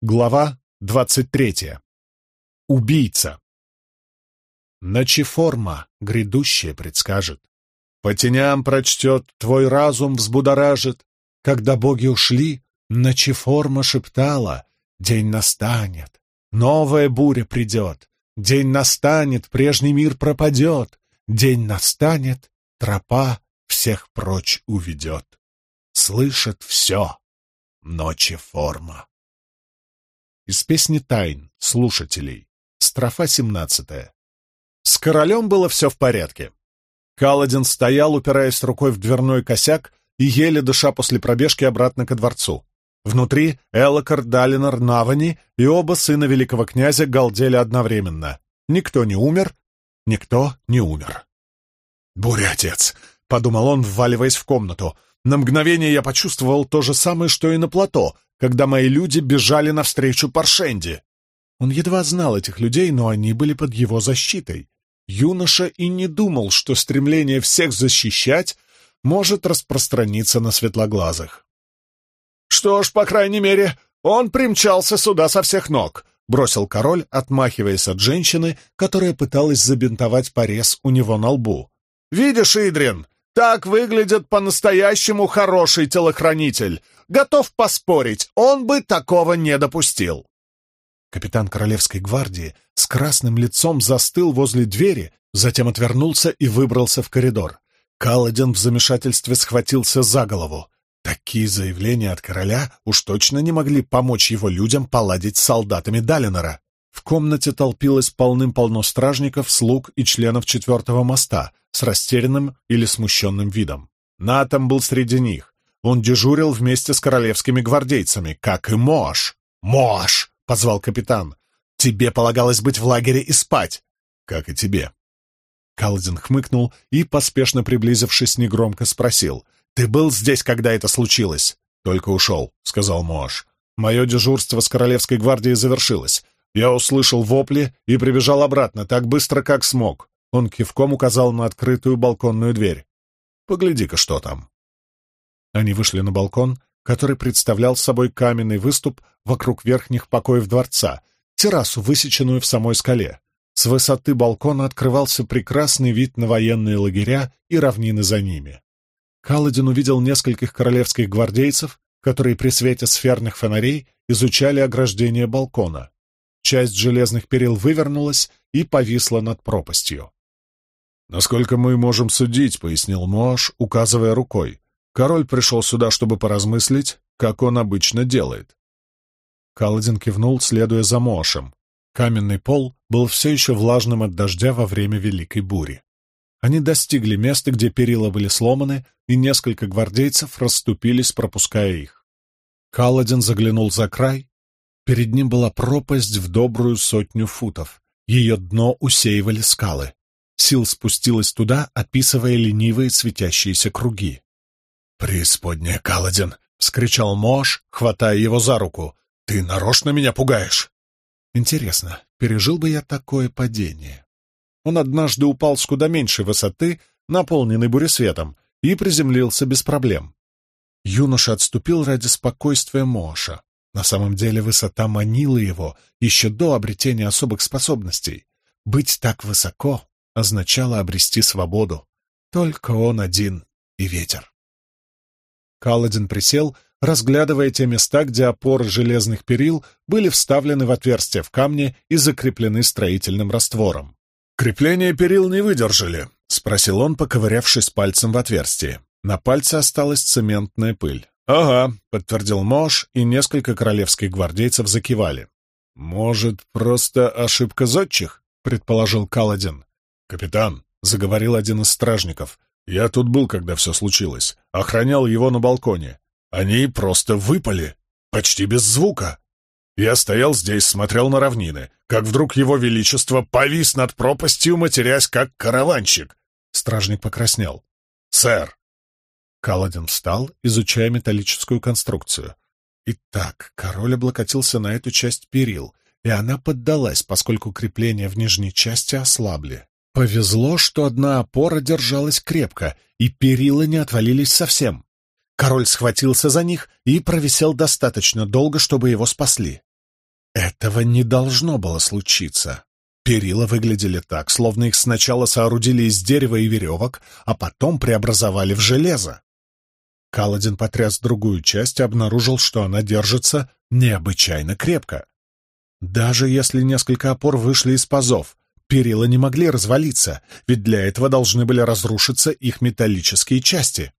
Глава двадцать третья. Убийца. Ночеформа грядущее предскажет. По теням прочтет, твой разум взбудоражит. Когда боги ушли, ночеформа шептала, день настанет, новая буря придет, день настанет, прежний мир пропадет, день настанет, тропа всех прочь уведет. Слышит все, ночеформа. Из песни «Тайн» слушателей. Строфа семнадцатая. С королем было все в порядке. Каладин стоял, упираясь рукой в дверной косяк и еле дыша после пробежки обратно ко дворцу. Внутри Элокар, Далинор, Навани и оба сына великого князя галдели одновременно. Никто не умер, никто не умер. «Буря, отец!» — подумал он, вваливаясь в комнату. На мгновение я почувствовал то же самое, что и на плато, когда мои люди бежали навстречу Паршенди. Он едва знал этих людей, но они были под его защитой. Юноша и не думал, что стремление всех защищать может распространиться на светлоглазых. «Что ж, по крайней мере, он примчался сюда со всех ног», — бросил король, отмахиваясь от женщины, которая пыталась забинтовать порез у него на лбу. «Видишь, Идрин, так выглядит по-настоящему хороший телохранитель. Готов поспорить, он бы такого не допустил. Капитан Королевской гвардии с красным лицом застыл возле двери, затем отвернулся и выбрался в коридор. Каладин в замешательстве схватился за голову. Такие заявления от короля уж точно не могли помочь его людям поладить с солдатами Далинора. В комнате толпилось полным-полно стражников, слуг и членов четвертого моста с растерянным или смущенным видом. Натом был среди них. Он дежурил вместе с королевскими гвардейцами, как и Мош. «Мош!» — позвал капитан. «Тебе полагалось быть в лагере и спать!» «Как и тебе!» Калдин хмыкнул и, поспешно приблизившись, негромко спросил. «Ты был здесь, когда это случилось?» «Только ушел», — сказал Мош. «Мое дежурство с Королевской гвардией завершилось. Я услышал вопли и прибежал обратно так быстро, как смог. Он кивком указал на открытую балконную дверь. «Погляди-ка, что там». Они вышли на балкон, который представлял собой каменный выступ вокруг верхних покоев дворца, террасу, высеченную в самой скале. С высоты балкона открывался прекрасный вид на военные лагеря и равнины за ними. Каладин увидел нескольких королевских гвардейцев, которые при свете сферных фонарей изучали ограждение балкона. Часть железных перил вывернулась и повисла над пропастью. «Насколько мы можем судить», — пояснил Моаш, указывая рукой, Король пришел сюда, чтобы поразмыслить, как он обычно делает. Каладин кивнул, следуя за Мошем. Каменный пол был все еще влажным от дождя во время Великой бури. Они достигли места, где перила были сломаны, и несколько гвардейцев расступились, пропуская их. Каладин заглянул за край. Перед ним была пропасть в добрую сотню футов. Ее дно усеивали скалы. Сил спустилась туда, описывая ленивые светящиеся круги. «Преисподняя, Каладин!» — вскричал Мош, хватая его за руку. «Ты нарочно меня пугаешь!» Интересно, пережил бы я такое падение? Он однажды упал с куда меньшей высоты, наполненный буресветом, и приземлился без проблем. Юноша отступил ради спокойствия Моша. На самом деле высота манила его еще до обретения особых способностей. Быть так высоко означало обрести свободу. Только он один и ветер. Каладин присел, разглядывая те места, где опоры железных перил были вставлены в отверстия в камне и закреплены строительным раствором. «Крепления перил не выдержали», — спросил он, поковырявшись пальцем в отверстие. На пальце осталась цементная пыль. «Ага», — подтвердил Мош, и несколько королевских гвардейцев закивали. «Может, просто ошибка зодчих?» — предположил Каладин. «Капитан», — заговорил один из стражников, я тут был, когда все случилось. Охранял его на балконе. Они просто выпали. Почти без звука. Я стоял здесь, смотрел на равнины, как вдруг его величество повис над пропастью, матерясь как караванщик. Стражник покраснел. «Сэр!» Каладин встал, изучая металлическую конструкцию. Итак, король облокотился на эту часть перил, и она поддалась, поскольку крепления в нижней части ослабли. Повезло, что одна опора держалась крепко, и перила не отвалились совсем. Король схватился за них и провисел достаточно долго, чтобы его спасли. Этого не должно было случиться. Перила выглядели так, словно их сначала соорудили из дерева и веревок, а потом преобразовали в железо. Каладин потряс другую часть и обнаружил, что она держится необычайно крепко. Даже если несколько опор вышли из пазов, перила не могли развалиться, ведь для этого должны были разрушиться их металлические части.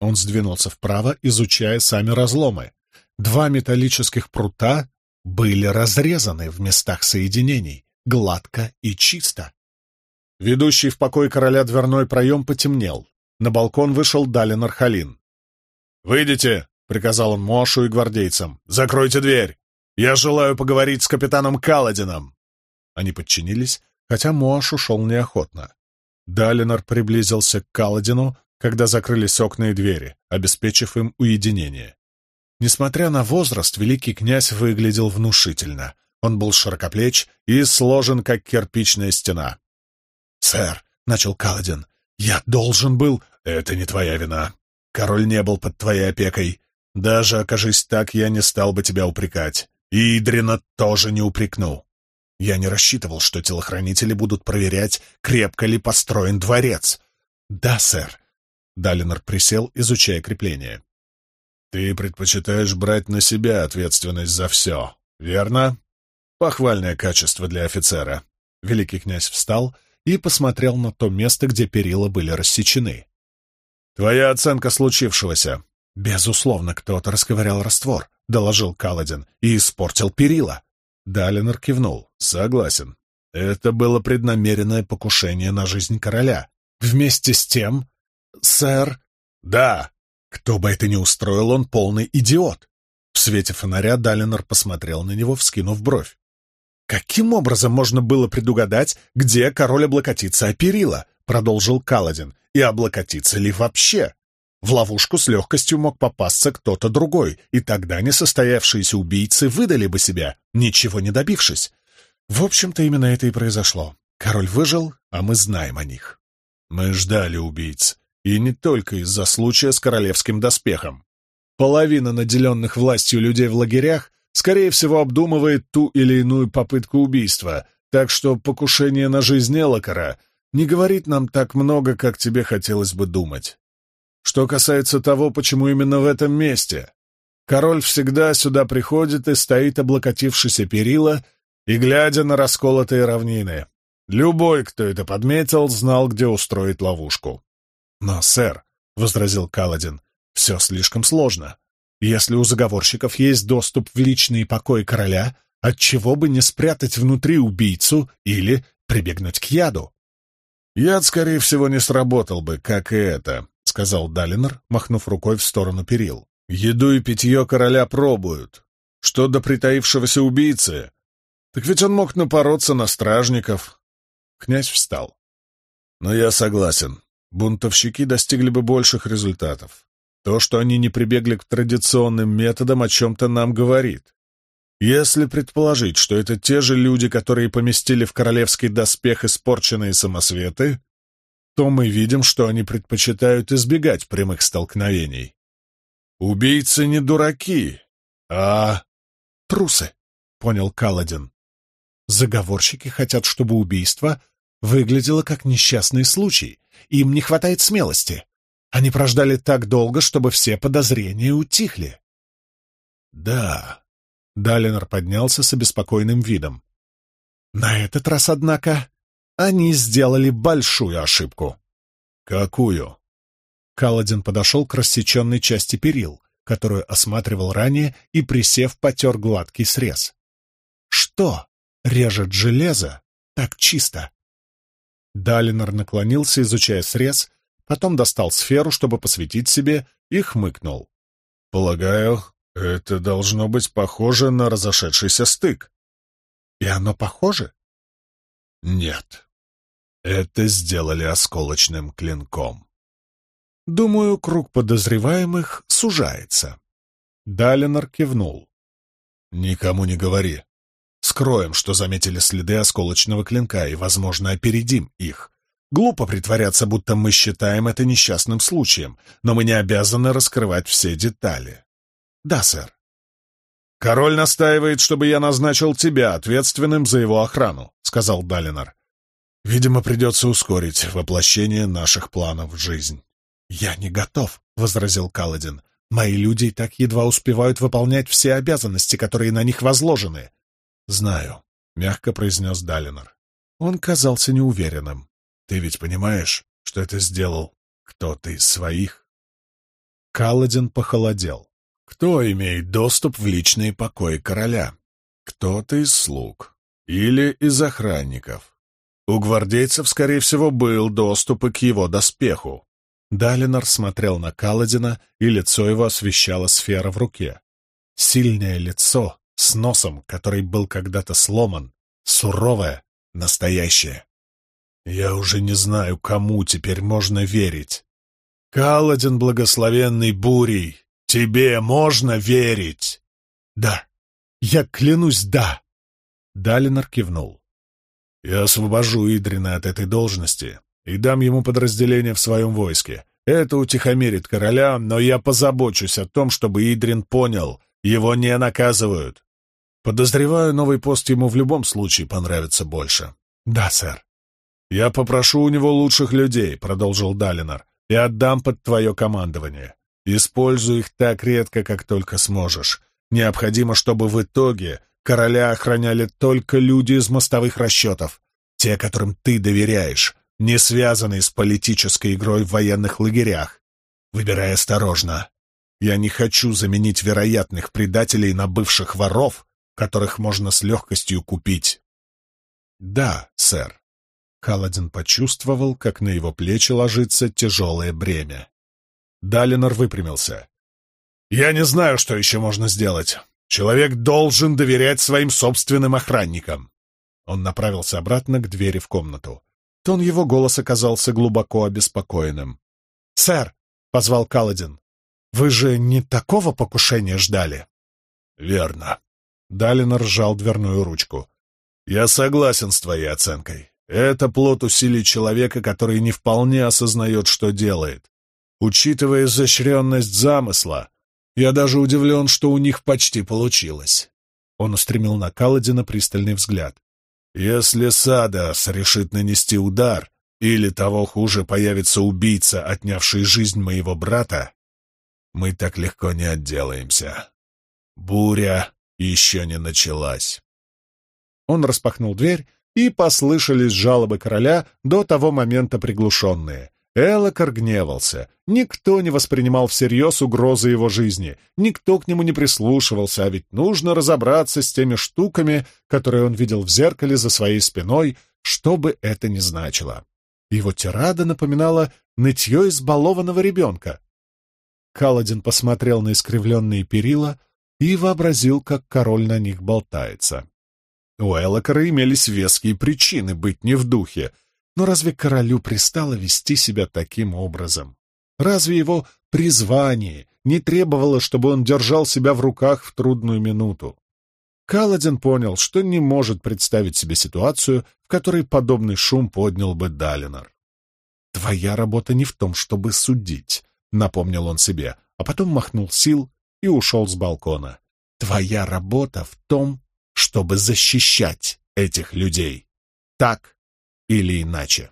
Он сдвинулся вправо, изучая сами разломы. Два металлических прута были разрезаны в местах соединений, гладко и чисто. Ведущий в покой короля дверной проем потемнел. На балкон вышел Далин Архалин. «Выйдите!» — приказал он Мошу и гвардейцам. «Закройте дверь! Я желаю поговорить с капитаном Каладином!» Они подчинились, хотя Мош ушел неохотно. Далинор приблизился к Каладину, когда закрылись окна и двери, обеспечив им уединение. Несмотря на возраст, великий князь выглядел внушительно. Он был широкоплеч и сложен, как кирпичная стена. «Сэр», — начал Каладин, — «я должен был...» «Это не твоя вина. Король не был под твоей опекой. Даже окажись так, я не стал бы тебя упрекать. И Идрина тоже не упрекну. Я не рассчитывал, что телохранители будут проверять, крепко ли построен дворец. Да, сэр. Далинор присел, изучая крепление. Ты предпочитаешь брать на себя ответственность за все, верно? Похвальное качество для офицера. Великий князь встал и посмотрел на то место, где перила были рассечены. «Твоя оценка случившегося». «Безусловно, кто-то расковырял раствор», — доложил Каладин, — «и испортил перила». Далинор кивнул. «Согласен. Это было преднамеренное покушение на жизнь короля. Вместе с тем...» «Сэр...» «Да!» Кто бы это ни устроил, он полный идиот. В свете фонаря Далинор посмотрел на него, вскинув бровь. «Каким образом можно было предугадать, где король облокотится о перила?» — продолжил Каладин и облокотиться ли вообще. В ловушку с легкостью мог попасться кто-то другой, и тогда несостоявшиеся убийцы выдали бы себя, ничего не добившись. В общем-то, именно это и произошло. Король выжил, а мы знаем о них. Мы ждали убийц, и не только из-за случая с королевским доспехом. Половина наделенных властью людей в лагерях, скорее всего, обдумывает ту или иную попытку убийства, так что покушение на жизнь Элокара не говорит нам так много, как тебе хотелось бы думать. Что касается того, почему именно в этом месте. Король всегда сюда приходит и стоит, облокотившись о перила и глядя на расколотые равнины. Любой, кто это подметил, знал, где устроить ловушку. «Но, сэр», — возразил Каладин, — «все слишком сложно. Если у заговорщиков есть доступ в личный покой короля, отчего бы не спрятать внутри убийцу или прибегнуть к яду? «Яд, скорее всего, не сработал бы, как и это», — сказал Далинор, махнув рукой в сторону перил. «Еду и питье короля пробуют. Что до притаившегося убийцы? Так ведь он мог напороться на стражников». Князь встал. «Но я согласен. Бунтовщики достигли бы больших результатов. То, что они не прибегли к традиционным методам, о чем-то нам говорит. Если предположить, что это те же люди, которые поместили в королевский доспех испорченные самосветы, то мы видим, что они предпочитают избегать прямых столкновений. Убийцы не дураки, а трусы, понял Каладин. Заговорщики хотят, чтобы убийство выглядело как несчастный случай. Им не хватает смелости. Они прождали так долго, чтобы все подозрения утихли. Да, Далинор поднялся с обеспокоенным видом. На этот раз, однако, они сделали большую ошибку. Какую? Каладин подошел к рассеченной части перил, которую осматривал ранее, и, присев, потер гладкий срез. Что режет железо так чисто? Далинор наклонился, изучая срез, потом достал сферу, чтобы посветить себе, и хмыкнул. «Полагаю, это должно быть похоже на разошедшийся стык. И оно похоже? Нет. Это сделали осколочным клинком. Думаю, круг подозреваемых сужается. Далинор кивнул. Никому не говори. Скроем, что заметили следы осколочного клинка, и, возможно, опередим их. Глупо притворяться, будто мы считаем это несчастным случаем, но мы не обязаны раскрывать все детали. «Да, сэр». «Король настаивает, чтобы я назначил тебя ответственным за его охрану», — сказал Далинор. «Видимо, придется ускорить воплощение наших планов в жизнь». «Я не готов», — возразил Каладин. «Мои люди так едва успевают выполнять все обязанности, которые на них возложены». «Знаю», — мягко произнес Далинор. Он казался неуверенным. «Ты ведь понимаешь, что это сделал кто-то из своих?» Каладин похолодел. Кто имеет доступ в личные покои короля? Кто-то из слуг или из охранников. У гвардейцев, скорее всего, был доступ и к его доспеху. Далинор смотрел на Каладина, и лицо его освещала сфера в руке. Сильное лицо с носом, который был когда-то сломан, суровое, настоящее. Я уже не знаю, кому теперь можно верить. Каладин, благословенный бурей, тебе можно верить? Да, я клянусь, да. Далинор кивнул. Я освобожу Идрина от этой должности и дам ему подразделение в своем войске. Это утихомирит короля, но я позабочусь о том, чтобы Идрин понял, его не наказывают. Подозреваю, новый пост ему в любом случае понравится больше. Да, сэр. Я попрошу у него лучших людей, продолжил Далинор, и отдам под твое командование. Используй их так редко, как только сможешь. Необходимо, чтобы в итоге короля охраняли только люди из мостовых расчетов, те, которым ты доверяешь, не связанные с политической игрой в военных лагерях. Выбирай осторожно. Я не хочу заменить вероятных предателей на бывших воров, которых можно с легкостью купить. Да, сэр. Каладин почувствовал, как на его плечи ложится тяжелое бремя. Далинор выпрямился. «Я не знаю, что еще можно сделать. Человек должен доверять своим собственным охранникам». Он направился обратно к двери в комнату. Тон его голоса казался глубоко обеспокоенным. «Сэр!» — позвал Каладин. «Вы же не такого покушения ждали?» «Верно». Далинор сжал дверную ручку. «Я согласен с твоей оценкой. Это плод усилий человека, который не вполне осознает, что делает. Учитывая изощренность замысла, я даже удивлен, что у них почти получилось. Он устремил на Каладина пристальный взгляд. Если Садас решит нанести удар, или того хуже появится убийца, отнявший жизнь моего брата, мы так легко не отделаемся. Буря еще не началась. Он распахнул дверь и послышались жалобы короля до того момента приглушенные. Элокар гневался. Никто не воспринимал всерьез угрозы его жизни, никто к нему не прислушивался, а ведь нужно разобраться с теми штуками, которые он видел в зеркале за своей спиной, что бы это ни значило. Его тирада напоминала нытье избалованного ребенка. Каладин посмотрел на искривленные перила и вообразил, как король на них болтается. У Элокара имелись веские причины быть не в духе, но разве королю пристало вести себя таким образом? Разве его призвание не требовало, чтобы он держал себя в руках в трудную минуту? Каладин понял, что не может представить себе ситуацию, в которой подобный шум поднял бы Далинор. «Твоя работа не в том, чтобы судить», — напомнил он себе, а потом махнул сил и ушел с балкона. «Твоя работа в том, чтобы защищать этих людей. Так или иначе.